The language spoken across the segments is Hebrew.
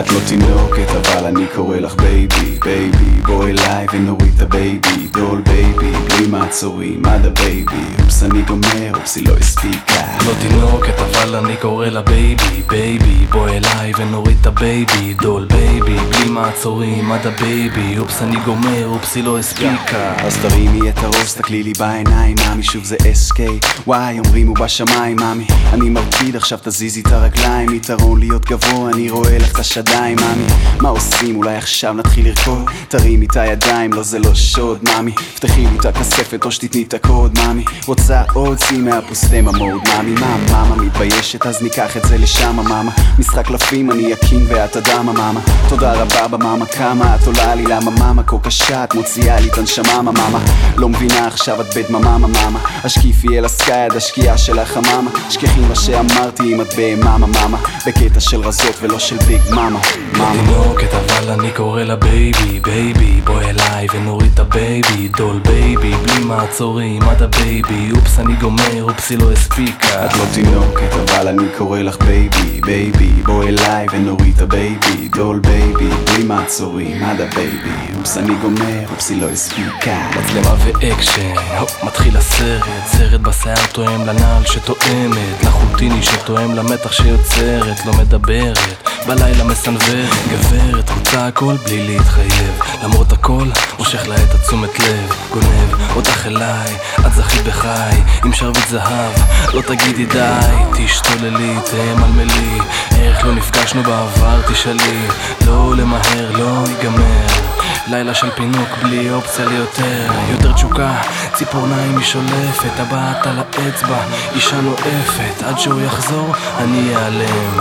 את לא תינוקת אבל אני קורא לך baby, baby בוא אליי ונוריד את ה baby doll baby, בלי מעצורים עד ה baby oops אני גומר, אופס היא לא הספיקה. לא תינוקת אבל אני קורא לה baby, baby בוא אליי ונוריד את ה baby doll baby, בלי מעצורים עד ה baby oops אני גומר, אופס היא לא הספיקה. אז תרימי את הראש, תסתכלי לי בעיניים, מאמי שוב זה SKY, אומרים הוא בשמיים, מאמי. אני מרקיד, עכשיו תזיזי את הרגליים יתרון להיות גבוה, אני רואה לך את השדיים, מאמי. מה עושים? אולי עכשיו נתחיל לרקוד? תרימי את הידיים, לא זה לא שוד, מאמי. פתחי לי את הכספת או שתתני את הקוד, מאמי. רוצה עוד? צאי מהפוסטמה מוד, מאמי מה, מאמה מתביישת? אז ניקח את זה לשם, מאמה משחק קלפים, אני הקינג ואת הדמה, מאמה תודה רבה במאמה, כמה את עולה לי, למה מאמה כה קשה? את מוציאה לי את הנשמה, מאמה לא מבינה עכשיו את בדממה, מאמה השקיפי אל ה sky עד השקיעה של החממה שכחי מה שאמרתי אם את בהממה, מאמה בקטע של רזות ולא של big mama, מאמה. תינוקת אבל אני קורא לה baby, baby בוא אליי ונוריד את ה baby doll baby, בלי מעצורים עד ה baby oops אני גומר, אופס היא לא הספיקה. את לא תינוקת אבל אני קורא לך baby, baby בוא אליי ונוריד את ה baby. doll baby, בלי מעצורים עד ה baby. אופס אני גומר, אופס היא לא הספיקה. מצלמה ואקשן, הופ, מתחיל הסרט. סרט בשיער תואם לנעל שתואמת. לחוטיני שתואם למתח שיוצרת לא מדברת, בלילה מסנוורת גברת, רוצה הכל בלי להתחייב. למרות הכל, מושך לה את התשומת לב גונב אותך אליי, את זכית בחי עם שרביט זהב, לא תגידי די תשתוללי, תמלמלי איך לא נפגשנו בעבר, תשאלי לא למהר, לא ייגמר לילה של פינוק בלי אופציה ליותר יותר תשוקה, ציפורניים היא שולפת הבת על האצבע, אישה נואפת עד שהוא יחזור, אני אעלם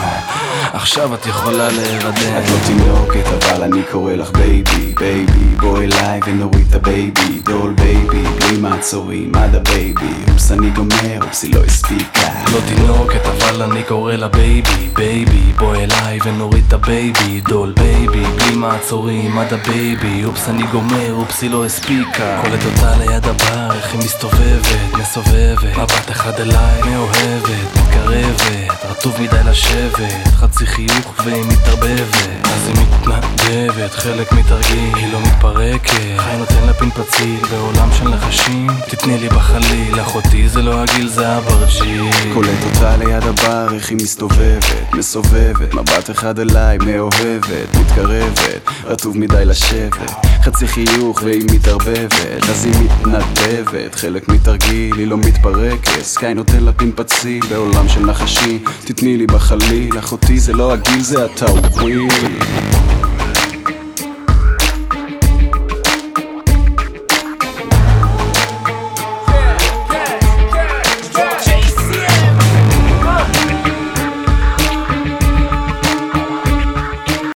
עכשיו את יכולה להירדם. את לא תינוקת אבל אני קורא לך baby, baby בוא אליי ונוריד את ה baby doll baby, בלי מעצורים עד ה baby oops אני גומר, אופס היא לא הספיקה. לא תינוקת אבל אני קורא לה בייבי, בייבי בוא אליי ונוריד את הבייבי דול בייבי, בלי מעצורים עד הבייבי אופס אני גומר, אופס היא לא הספיקה. קולט אותה ליד הבר, איך היא מסתובבת, מסובבת. מבט אחד אליי, מאוהבת, מתקרבת רטוב מדי לשבת, חצי חיוך והיא מתערבבת. אז היא מתנדבת, חלק מתרגיל, היא לא מתפרקת. חי נותן לה פין פציל בעולם של נחשים. תתני לי בחליל, אחותי זה לא הגיל זה אברג'י קולט אותה ליד הבר, איך היא מסתובבת, מסובבת, מבט אחד אליי, מאוהבת, מתקרבת, רטוב מדי לשבת, חצי חיוך והיא מתערבבת, אז היא מתנדבת, חלק מתרגיל, היא לא מתפרקת, סקאי נותן לה פין פציל, בעולם של נחשים, תתני לי בחליל, אחותי זה לא הגיל זה הטאוויל